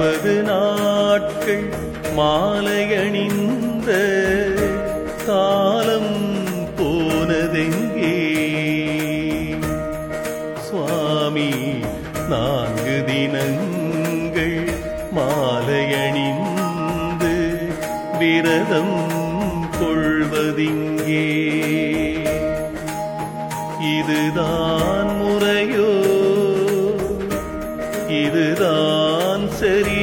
நாற்பது நாட்கள் மாலையணிந்த காலம் போனதெங்கே? சுவாமி நான்கு தினங்கள் மாலையணிந்து விரதம் கொள்வதிங்கே. இதுதான் இதுதான் சரி